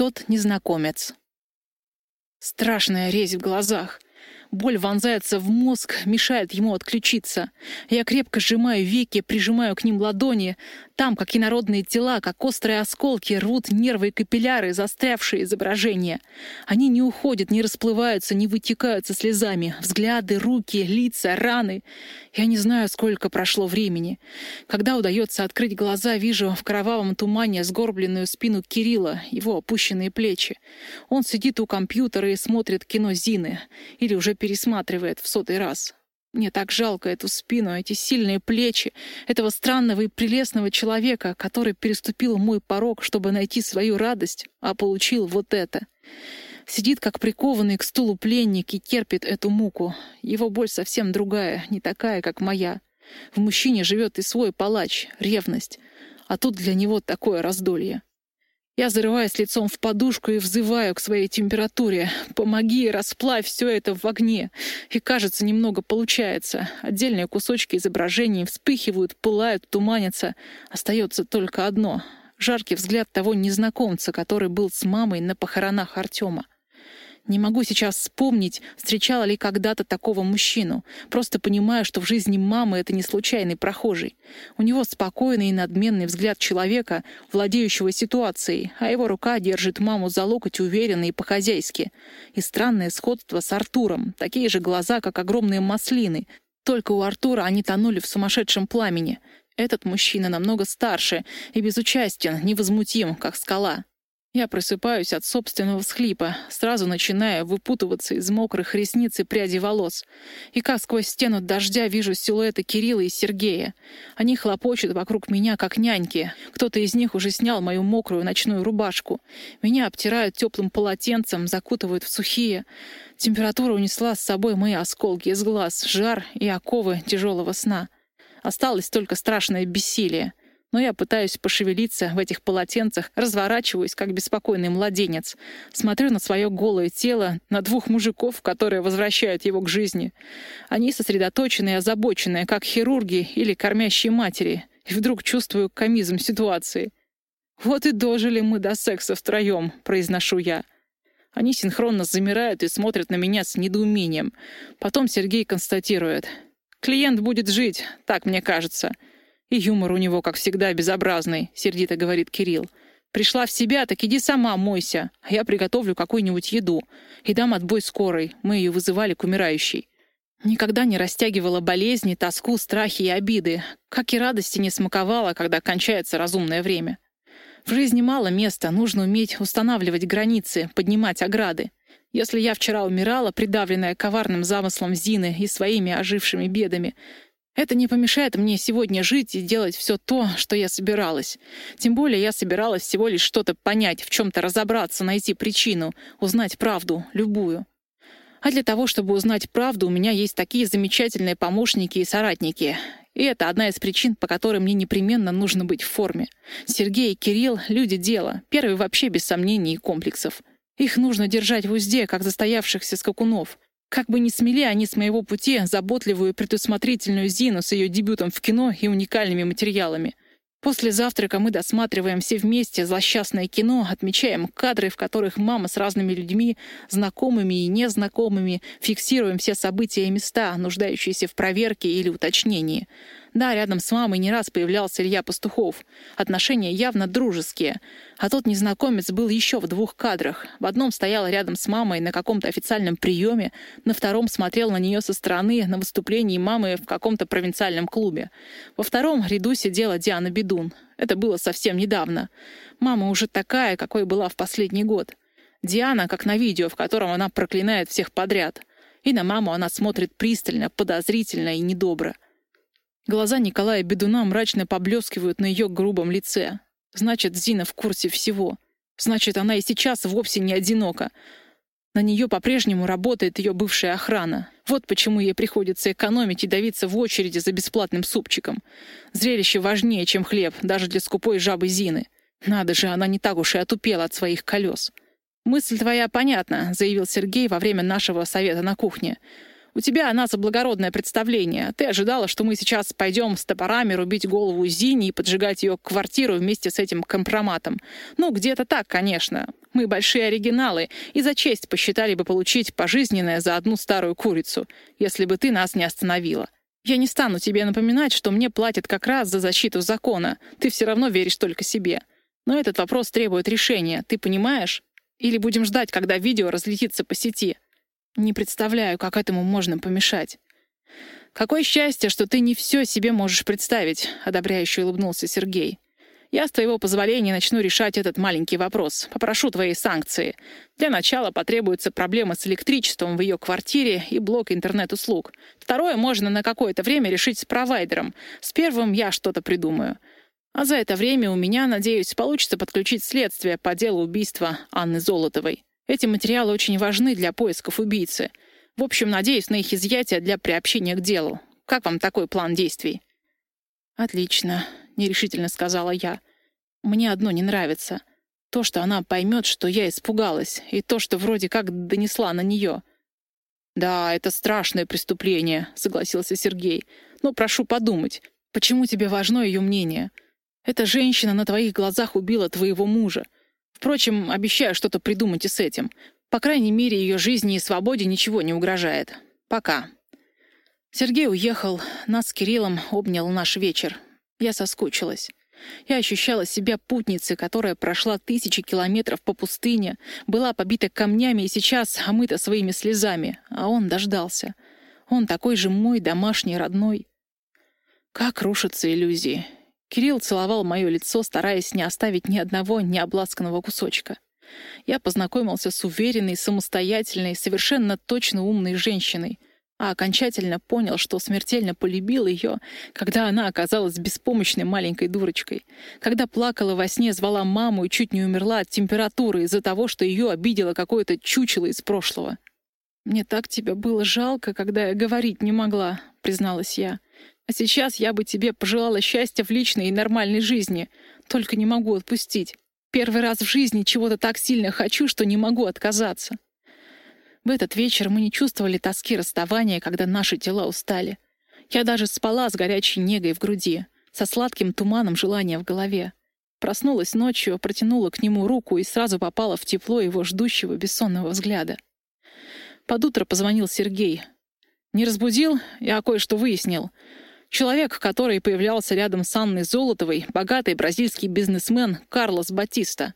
Тот незнакомец. Страшная резь в глазах. Боль вонзается в мозг, мешает ему отключиться. Я крепко сжимаю веки, прижимаю к ним ладони. Там, как инородные тела, как острые осколки, рвут нервы и капилляры, застрявшие изображения. Они не уходят, не расплываются, не вытекаются слезами. Взгляды, руки, лица, раны. Я не знаю, сколько прошло времени. Когда удается открыть глаза, вижу в кровавом тумане сгорбленную спину Кирилла, его опущенные плечи. Он сидит у компьютера и смотрит кино Зины. Или уже пересматривает в сотый раз. Мне так жалко эту спину, эти сильные плечи, этого странного и прелестного человека, который переступил мой порог, чтобы найти свою радость, а получил вот это. Сидит, как прикованный к стулу пленник, и терпит эту муку. Его боль совсем другая, не такая, как моя. В мужчине живет и свой палач, ревность. А тут для него такое раздолье. Я зарываюсь лицом в подушку и взываю к своей температуре. «Помоги, расплавь все это в огне!» И, кажется, немного получается. Отдельные кусочки изображений вспыхивают, пылают, туманятся. Остается только одно — жаркий взгляд того незнакомца, который был с мамой на похоронах Артема. Не могу сейчас вспомнить, встречала ли когда-то такого мужчину. Просто понимаю, что в жизни мамы это не случайный прохожий. У него спокойный и надменный взгляд человека, владеющего ситуацией, а его рука держит маму за локоть уверенно и по-хозяйски. И странное сходство с Артуром. Такие же глаза, как огромные маслины. Только у Артура они тонули в сумасшедшем пламени. Этот мужчина намного старше и безучастен, невозмутим, как скала. Я просыпаюсь от собственного всхлипа, сразу начиная выпутываться из мокрых ресниц и пряди волос. И как сквозь стену дождя вижу силуэты Кирилла и Сергея. Они хлопочут вокруг меня, как няньки. Кто-то из них уже снял мою мокрую ночную рубашку. Меня обтирают теплым полотенцем, закутывают в сухие. Температура унесла с собой мои осколки из глаз, жар и оковы тяжелого сна. Осталось только страшное бессилие но я пытаюсь пошевелиться в этих полотенцах, разворачиваюсь, как беспокойный младенец. Смотрю на свое голое тело, на двух мужиков, которые возвращают его к жизни. Они сосредоточенные и озабоченные, как хирурги или кормящие матери. И вдруг чувствую комизм ситуации. «Вот и дожили мы до секса втроем», — произношу я. Они синхронно замирают и смотрят на меня с недоумением. Потом Сергей констатирует. «Клиент будет жить, так мне кажется». «И юмор у него, как всегда, безобразный», — сердито говорит Кирилл. «Пришла в себя, так иди сама мойся, а я приготовлю какую-нибудь еду. И дам отбой скорой, мы ее вызывали к умирающей». Никогда не растягивала болезни, тоску, страхи и обиды, как и радости не смаковала, когда кончается разумное время. В жизни мало места, нужно уметь устанавливать границы, поднимать ограды. Если я вчера умирала, придавленная коварным замыслом Зины и своими ожившими бедами, это не помешает мне сегодня жить и делать все то, что я собиралась. Тем более я собиралась всего лишь что-то понять, в чем-то разобраться, найти причину, узнать правду, любую. А для того, чтобы узнать правду, у меня есть такие замечательные помощники и соратники. И это одна из причин, по которой мне непременно нужно быть в форме. Сергей и Кирилл — люди дела. Первый вообще без сомнений и комплексов. Их нужно держать в узде, как застоявшихся скакунов. Как бы ни смели они с моего пути заботливую и предусмотрительную Зину с ее дебютом в кино и уникальными материалами. После завтрака мы досматриваем все вместе злосчастное кино, отмечаем кадры, в которых мама с разными людьми, знакомыми и незнакомыми, фиксируем все события и места, нуждающиеся в проверке или уточнении. Да, рядом с мамой не раз появлялся Илья Пастухов. Отношения явно дружеские. А тот незнакомец был еще в двух кадрах. В одном стоял рядом с мамой на каком-то официальном приеме, на втором смотрел на нее со стороны на выступлении мамы в каком-то провинциальном клубе. Во втором ряду сидела Диана Бедун. Это было совсем недавно. Мама уже такая, какой была в последний год. Диана, как на видео, в котором она проклинает всех подряд. И на маму она смотрит пристально, подозрительно и недобро. Глаза Николая Бедуна мрачно поблескивают на ее грубом лице. Значит, Зина в курсе всего. Значит, она и сейчас вовсе не одинока. На нее по-прежнему работает ее бывшая охрана. Вот почему ей приходится экономить и давиться в очереди за бесплатным супчиком. Зрелище важнее, чем хлеб, даже для скупой жабы Зины. Надо же, она не так уж и отупела от своих колес. «Мысль твоя понятна», — заявил Сергей во время нашего совета на кухне. У тебя о нас благородное представление. Ты ожидала, что мы сейчас пойдем с топорами рубить голову Зини и поджигать ее квартиру вместе с этим компроматом. Ну, где-то так, конечно. Мы большие оригиналы, и за честь посчитали бы получить пожизненное за одну старую курицу, если бы ты нас не остановила. Я не стану тебе напоминать, что мне платят как раз за защиту закона. Ты все равно веришь только себе. Но этот вопрос требует решения, ты понимаешь? Или будем ждать, когда видео разлетится по сети? Не представляю, как этому можно помешать. «Какое счастье, что ты не все себе можешь представить», — одобряюще улыбнулся Сергей. «Я, с твоего позволения, начну решать этот маленький вопрос. Попрошу твои санкции. Для начала потребуются проблемы с электричеством в ее квартире и блок интернет-услуг. Второе можно на какое-то время решить с провайдером. С первым я что-то придумаю. А за это время у меня, надеюсь, получится подключить следствие по делу убийства Анны Золотовой. Эти материалы очень важны для поисков убийцы. В общем, надеюсь на их изъятие для приобщения к делу. Как вам такой план действий?» «Отлично», — нерешительно сказала я. «Мне одно не нравится. То, что она поймет, что я испугалась, и то, что вроде как донесла на нее». «Да, это страшное преступление», — согласился Сергей. «Но прошу подумать, почему тебе важно ее мнение? Эта женщина на твоих глазах убила твоего мужа. Впрочем, обещаю что-то придумать и с этим. По крайней мере, ее жизни и свободе ничего не угрожает. Пока. Сергей уехал, нас с Кириллом обнял наш вечер. Я соскучилась. Я ощущала себя путницей, которая прошла тысячи километров по пустыне, была побита камнями и сейчас омыта своими слезами, а он дождался. Он такой же мой, домашний, родной. Как рушатся иллюзии. Кирилл целовал мое лицо, стараясь не оставить ни одного необласканного кусочка. Я познакомился с уверенной, самостоятельной, совершенно точно умной женщиной, а окончательно понял, что смертельно полюбил ее, когда она оказалась беспомощной маленькой дурочкой, когда плакала во сне, звала маму и чуть не умерла от температуры из-за того, что ее обидело какое-то чучело из прошлого. «Мне так тебя было жалко, когда я говорить не могла», — призналась я. А сейчас я бы тебе пожелала счастья в личной и нормальной жизни. Только не могу отпустить. Первый раз в жизни чего-то так сильно хочу, что не могу отказаться. В этот вечер мы не чувствовали тоски расставания, когда наши тела устали. Я даже спала с горячей негой в груди, со сладким туманом желания в голове. Проснулась ночью, протянула к нему руку и сразу попала в тепло его ждущего бессонного взгляда. Под утро позвонил Сергей. Не разбудил, я кое-что выяснил. Человек, который появлялся рядом с Анной Золотовой, богатый бразильский бизнесмен Карлос Батиста.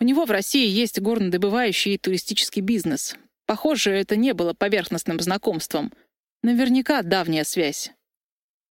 У него в России есть горнодобывающий и туристический бизнес. Похоже, это не было поверхностным знакомством. Наверняка давняя связь.